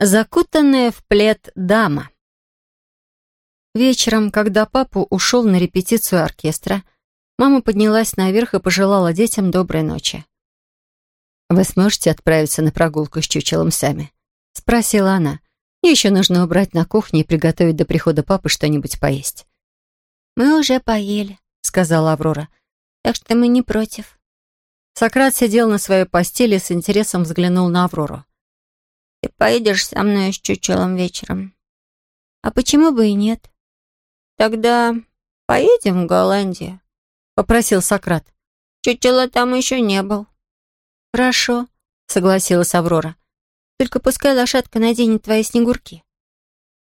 Закутанная в плед дама. Вечером, когда папа ушел на репетицию оркестра, мама поднялась наверх и пожелала детям доброй ночи. «Вы сможете отправиться на прогулку с чучелом сами?» — спросила она. «Мне еще нужно убрать на кухне и приготовить до прихода папы что-нибудь поесть». «Мы уже поели», — сказала Аврора. «Так что мы не против». Сократ сидел на своей постели и с интересом взглянул на Аврору. Ты поедешь со мной с чучелом вечером? А почему бы и нет? Тогда поедем в Голландию, попросил Сократ. Чучела там еще не был. Хорошо, согласилась Аврора. Только пускай лошадка наденет твои снегурки.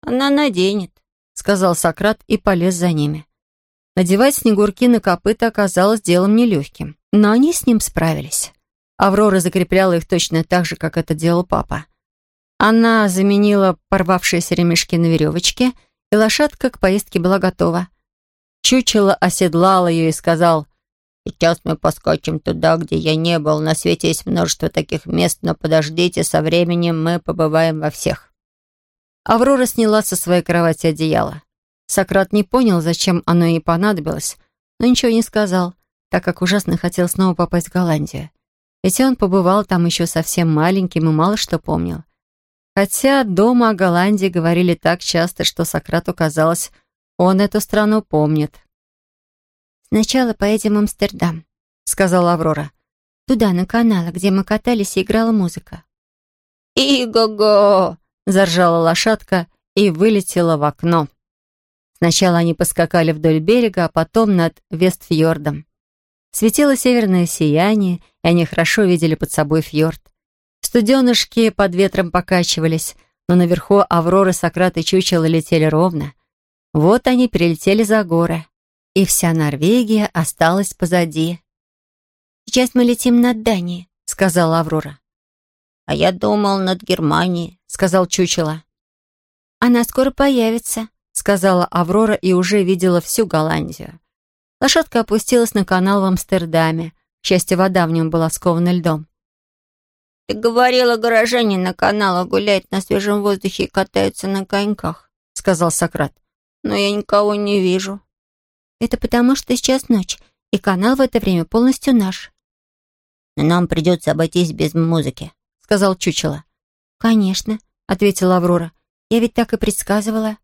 Она наденет, сказал Сократ и полез за ними. Надевать снегурки на копыта оказалось делом нелегким, но они с ним справились. Аврора закрепляла их точно так же, как это делал папа. Она заменила порвавшиеся ремешки на веревочке, и лошадка к поездке была готова. Чучело оседлал ее и сказал, «Сейчас мы поскочим туда, где я не был. На свете есть множество таких мест, но подождите, со временем мы побываем во всех». Аврора сняла со своей кровати одеяло. Сократ не понял, зачем оно ей понадобилось, но ничего не сказал, так как ужасно хотел снова попасть в Голландию. Ведь он побывал там еще совсем маленьким и мало что помнил. Хотя дома о Голландии говорили так часто, что Сократу казалось, он эту страну помнит. «Сначала поедем в Амстердам», — сказала Аврора. «Туда, на канал, где мы катались и играла музыка». «И-го-го!» — заржала лошадка и вылетела в окно. Сначала они поскакали вдоль берега, а потом над Вестфьордом. Светило северное сияние, и они хорошо видели под собой фьорд. Студенышки под ветром покачивались, но наверху Авроры, Сократ и Чучело летели ровно. Вот они перелетели за горы, и вся Норвегия осталась позади. «Сейчас мы летим над Данией», — сказала Аврора. «А я думал над Германией», — сказал Чучело. «Она скоро появится», — сказала Аврора и уже видела всю Голландию. Лошадка опустилась на канал в Амстердаме. К счастью, вода в нем была скована льдом. «Ты говорила, горожане на каналах гуляют на свежем воздухе и катаются на коньках», — сказал Сократ. «Но я никого не вижу». «Это потому, что сейчас ночь, и канал в это время полностью наш». нам придется обойтись без музыки», — сказал Чучело. «Конечно», — ответила Аврора. «Я ведь так и предсказывала».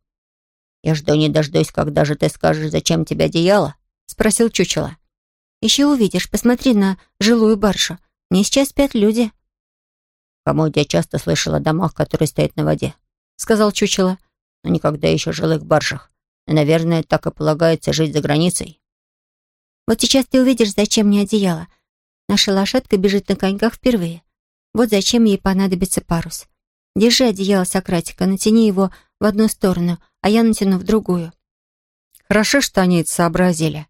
«Я жду не дождусь, когда же ты скажешь, зачем тебе одеяло?» — спросил Чучело. «Еще увидишь, посмотри на жилую баржу. Не сейчас спят люди». «По-моему, я часто слышал о домах, которые стоят на воде», — сказал Чучело, «но никогда еще жилых баржах. И, наверное, так и полагается жить за границей». «Вот сейчас ты увидишь, зачем мне одеяло. Наша лошадка бежит на коньках впервые. Вот зачем ей понадобится парус. Держи одеяло, Сократика, натяни его в одну сторону, а я натяну в другую». Хорошо, что они это сообразили.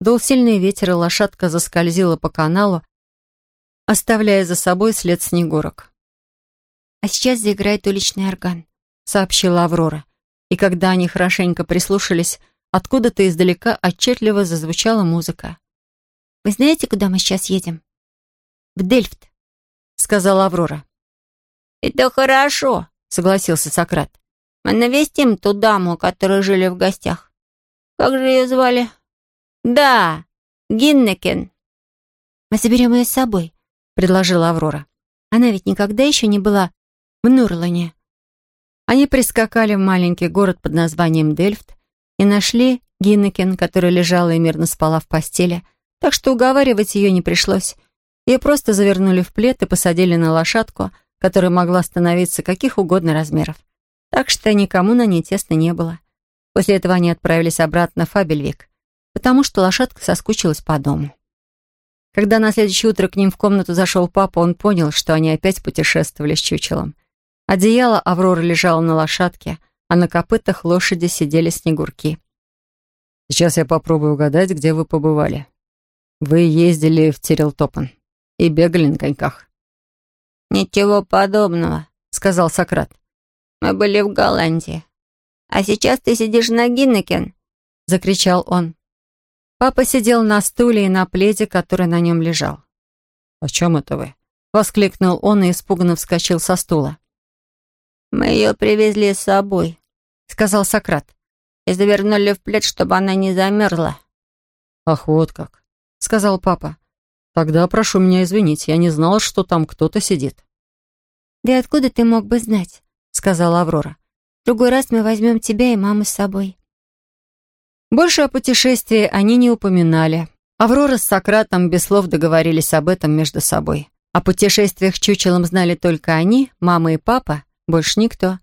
Дул сильный ветер, и лошадка заскользила по каналу, оставляя за собой след снегурок. «А сейчас заиграет уличный орган», — сообщила Аврора. И когда они хорошенько прислушались, откуда-то издалека отчетливо зазвучала музыка. «Вы знаете, куда мы сейчас едем?» «В Дельфт», — сказала Аврора. «Это хорошо», — согласился Сократ. «Мы навестим ту даму, которую жили в гостях. Как же ее звали?» «Да, Гиннекен». «Мы заберем ее с собой», — предложила Аврора. «Она ведь никогда еще не была в Нурлане. Они прискакали в маленький город под названием Дельфт и нашли Гиннекен, которая лежала и мирно спала в постели, так что уговаривать ее не пришлось. Ее просто завернули в плед и посадили на лошадку, которая могла становиться каких угодно размеров. Так что никому на ней тесно не было. После этого они отправились обратно в Фабельвик, потому что лошадка соскучилась по дому. Когда на следующее утро к ним в комнату зашел папа, он понял, что они опять путешествовали с чучелом. Одеяло Авроры лежало на лошадке, а на копытах лошади сидели снегурки. «Сейчас я попробую угадать, где вы побывали. Вы ездили в Терилтопан и бегали на коньках». «Ничего подобного», — сказал Сократ. «Мы были в Голландии. А сейчас ты сидишь на Гиннекен», — закричал он. Папа сидел на стуле и на пледе, который на нем лежал. «О чем это вы?» — воскликнул он и испуганно вскочил со стула. Мы ее привезли с собой», — сказал Сократ. «И завернули в плед, чтобы она не замерзла». «Ах, вот как», — сказал папа. «Тогда прошу меня извинить, я не знал, что там кто-то сидит». «Да откуда ты мог бы знать?» — сказала Аврора. «В другой раз мы возьмем тебя и маму с собой». Больше о путешествии они не упоминали. Аврора с Сократом без слов договорились об этом между собой. О путешествиях чучелом знали только они, мама и папа, больше никто.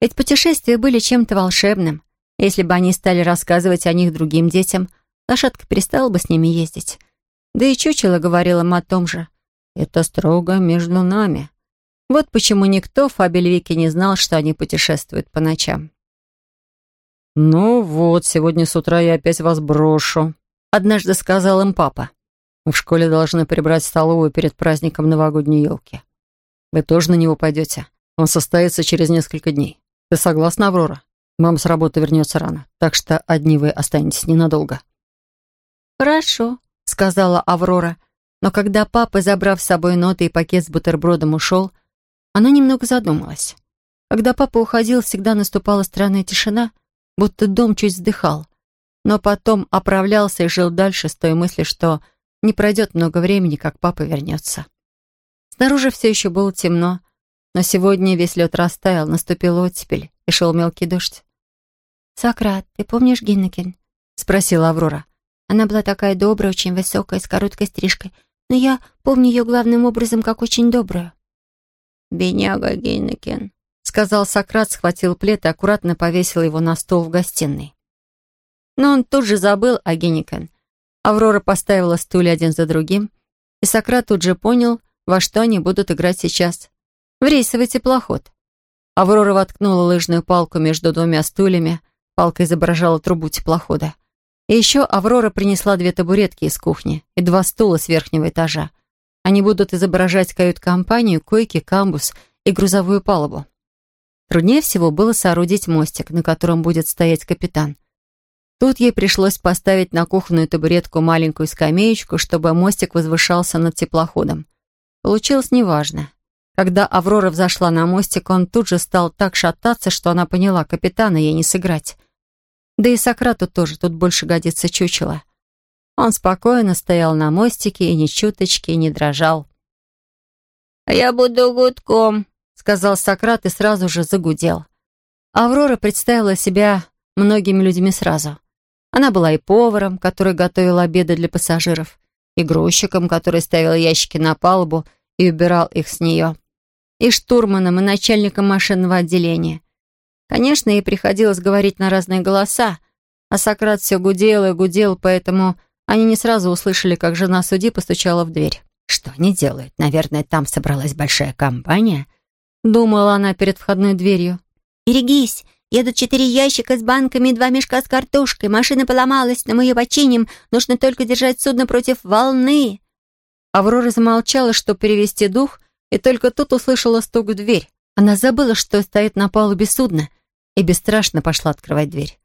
Ведь путешествия были чем-то волшебным. Если бы они стали рассказывать о них другим детям, лошадка перестала бы с ними ездить. Да и чучело говорило им о том же. «Это строго между нами». Вот почему никто в Фабельвике не знал, что они путешествуют по ночам. «Ну вот, сегодня с утра я опять вас брошу», Однажды сказал им папа. «В школе должны прибрать столовую перед праздником новогодней елки. Вы тоже на него пойдете. Он состоится через несколько дней. Ты согласна, Аврора? Мама с работы вернется рано, так что одни вы останетесь ненадолго». «Хорошо», — сказала Аврора. Но когда папа, забрав с собой ноты и пакет с бутербродом, ушел, она немного задумалась. Когда папа уходил, всегда наступала странная тишина, будто дом чуть вздыхал но потом оправлялся и жил дальше с той мыслью, что не пройдет много времени, как папа вернется. Снаружи все еще было темно, но сегодня весь лед растаял, наступила оттепель и шел мелкий дождь. «Сократ, ты помнишь Гиннекен?» — спросила Аврора. Она была такая добрая, очень высокая, с короткой стрижкой, но я помню ее главным образом как очень добрую. «Бедняга Гиннекен», — сказал Сократ, схватил плед и аккуратно повесил его на стол в гостиной. Но он тут же забыл о Генникен. Аврора поставила стулья один за другим, и Сократ тут же понял, во что они будут играть сейчас. В рейсовый теплоход. Аврора воткнула лыжную палку между двумя стульями, палка изображала трубу теплохода. И еще Аврора принесла две табуретки из кухни и два стула с верхнего этажа. Они будут изображать кают-компанию, койки, камбус и грузовую палубу. Труднее всего было соорудить мостик, на котором будет стоять капитан. Тут ей пришлось поставить на кухонную табуретку маленькую скамеечку, чтобы мостик возвышался над теплоходом. Получилось неважно. Когда Аврора взошла на мостик, он тут же стал так шататься, что она поняла, капитана ей не сыграть. Да и Сократу тоже тут больше годится чучело. Он спокойно стоял на мостике и ни чуточки не дрожал. «А я буду гудком», — сказал Сократ и сразу же загудел. Аврора представила себя многими людьми сразу — она была и поваром, который готовил обеды для пассажиров, и грузчиком, который ставил ящики на палубу и убирал их с нее, и штурманом, и начальником машинного отделения. Конечно, ей приходилось говорить на разные голоса, а Сократ все гудел и гудел, поэтому они не сразу услышали, как жена судьи постучала в дверь. «Что они делают? Наверное, там собралась большая компания?» Думала она перед входной дверью. «Берегись! Едут четыре ящика с банками и два мешка с картошкой. Машина поломалась, но мы ее починим. Нужно только держать судно против волны». Аврора замолчала, чтобы перевести дух, и только тут услышала стук в дверь. Она забыла, что стоит на палубе судна, и бесстрашно пошла открывать дверь.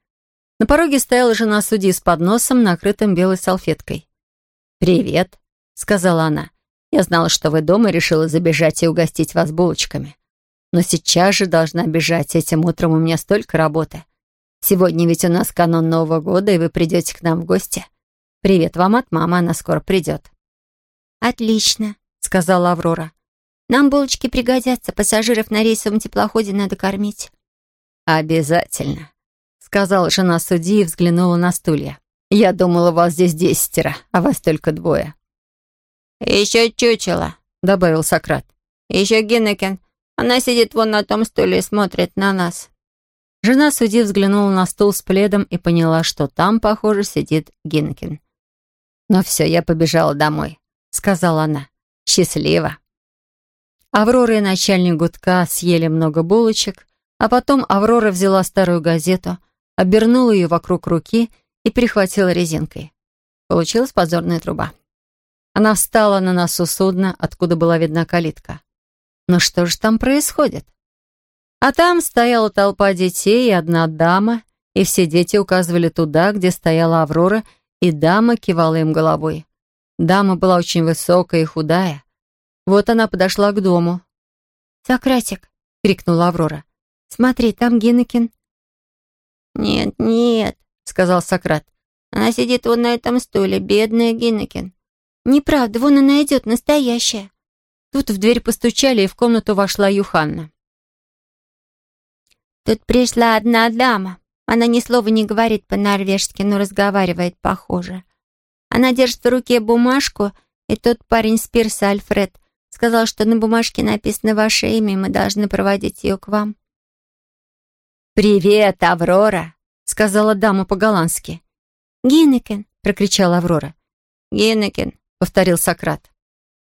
На пороге стояла жена судьи с подносом, накрытым белой салфеткой. «Привет», — сказала она. «Я знала, что вы дома, решила забежать и угостить вас булочками. Но сейчас же должна бежать. Этим утром у меня столько работы. Сегодня ведь у нас канун Нового года, и вы придете к нам в гости. Привет вам от мамы, она скоро придет». «Отлично», — сказала Аврора. «Нам булочки пригодятся. Пассажиров на рейсовом теплоходе надо кормить». «Обязательно», — сказала жена судьи и взглянула на стулья. «Я думала, вас здесь десятеро, а вас только двое». «Еще чучело», — добавил Сократ. «Еще Гиннекен. Она сидит вон на том стуле и смотрит на нас». Жена судьи взглянула на стул с пледом и поняла, что там, похоже, сидит Гинкин. «Ну все, я побежала домой», — сказала она. «Счастливо». Аврора и начальник гудка съели много булочек, а потом Аврора взяла старую газету, обернула ее вокруг руки и перехватила резинкой. Получилась позорная труба. Она встала на носу судна, откуда была видна калитка. Но что же там происходит? А там стояла толпа детей и одна дама, и все дети указывали туда, где стояла Аврора, и дама кивала им головой. Дама была очень высокая и худая. Вот она подошла к дому. «Сократик!» — крикнула Аврора. Смотри, там Гиннекин». «Нет, нет», — сказал Сократ. «Она сидит вот на этом стуле, бедная Гиннекин». «Неправда, вон она идет, настоящая». Тут в дверь постучали, и в комнату вошла Юханна. «Тут пришла одна дама. Она ни слова не говорит по-норвежски, но разговаривает похоже. Она держит в руке бумажку, и тот парень с пирса, Альфред, сказал, что на бумажке написано ваше имя, и мы должны проводить ее к вам». «Привет, Аврора!» — сказала дама по-голландски. «Гиннекен!» — прокричала Аврора. «Гиннекен!» — повторил Сократ.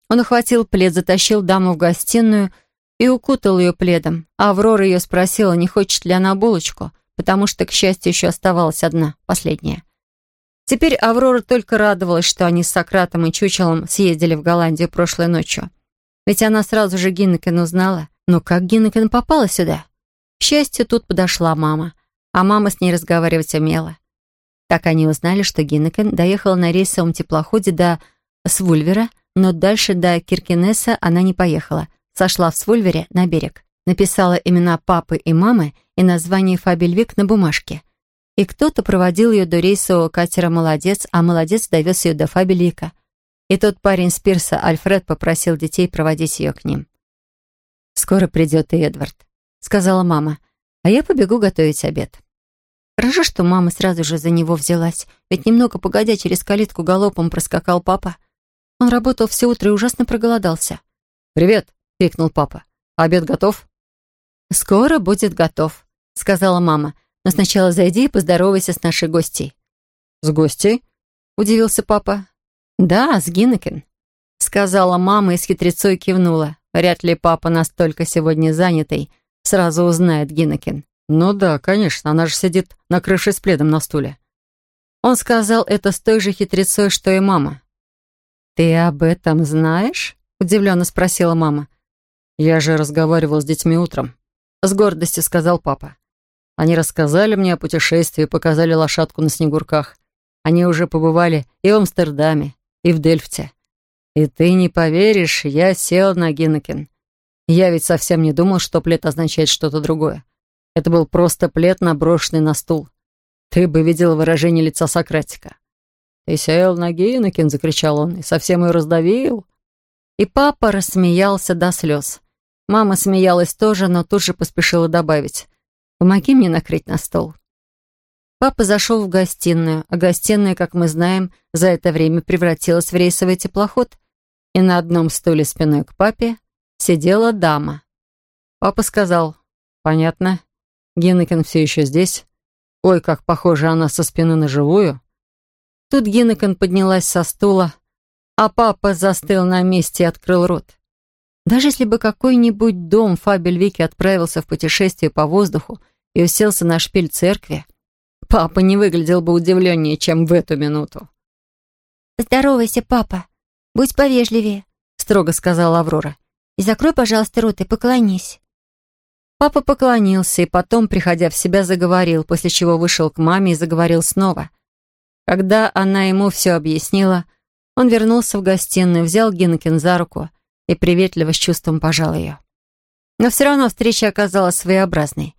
Он ухватил плед, затащил даму в гостиную и укутал ее пледом. А Аврора ее спросила, не хочет ли она булочку, потому что, к счастью, еще оставалась одна, последняя. Теперь Аврора только радовалась, что они с Сократом и Чучелом съездили в Голландию прошлой ночью. Ведь она сразу же Гиннекен узнала. Но как Гиннекен попала сюда? К счастью, тут подошла мама, а мама с ней разговаривать умела. Так они узнали, что Гиннекен доехала на рейсовом теплоходе до Свульвера, но дальше до Киркинесса она не поехала. Сошла в Свульвере на берег. Написала имена папы и мамы и название Фабельвик на бумажке. И кто-то проводил ее до рейсового катера «Молодец», а «Молодец» довез ее до Фабельвика. И тот парень с пирса, Альфред, попросил детей проводить ее к ним. «Скоро придет и Эдвард», — сказала мама, «а я побегу готовить обед». Хорошо, что мама сразу же за него взялась, ведь немного погодя через калитку галопом проскакал папа. Он работал все утро и ужасно проголодался. «Привет!» — крикнул папа. «Обед готов?» «Скоро будет готов», — сказала мама. «Но сначала зайди и поздоровайся с нашей гостьей». «С гостьей?» — удивился папа. «Да, с Гиннекен», — сказала мама и с хитрецой кивнула. Вряд ли папа настолько сегодня занятый, сразу узнает Гиннекен. «Ну да, конечно, она же сидит на крыше с пледом на стуле». Он сказал это с той же хитрецой, что и мама. «Ты об этом знаешь?» — удивленно спросила мама. «Я же разговаривал с детьми утром», — с гордостью сказал папа. «Они рассказали мне о путешествии, показали лошадку на снегурках. Они уже побывали и в Амстердаме, и в Дельфте. И ты не поверишь, я сел на Гиннекен. Я ведь совсем не думал, что плед означает что-то другое. Это был просто плед, наброшенный на стул. Ты бы видел выражение лица Сократика. «Ты сел на Гиннекен!» — закричал он. «И совсем ее раздавил!» И папа рассмеялся до слез. Мама смеялась тоже, но тут же поспешила добавить. «Помоги мне накрыть на стол». Папа зашел в гостиную, а гостиная, как мы знаем, за это время превратилась в рейсовый теплоход, и на одном стуле спиной к папе сидела дама. Папа сказал, «Понятно, Гиннекен все еще здесь. Ой, как похожа она со спины на живую». Тут Гиннекон поднялась со стула, а папа застыл на месте и открыл рот. Даже если бы какой-нибудь дом Фабельвики отправился в путешествие по воздуху и уселся на шпиль церкви, папа не выглядел бы удивленнее, чем в эту минуту. «Здоровайся, папа. Будь повежливее», — строго сказала Аврора. «И закрой, пожалуйста, рот и поклонись». Папа поклонился и потом, приходя в себя, заговорил, после чего вышел к маме и заговорил снова. Когда она ему все объяснила, он вернулся в гостиную, взял Гинкин за руку и приветливо с чувством пожал ее. Но все равно встреча оказалась своеобразной.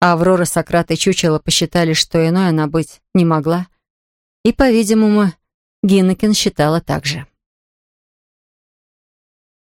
А Аврора, Сократ и Чучело посчитали, что иной она быть не могла. И, по-видимому, Гиннекин считала так же.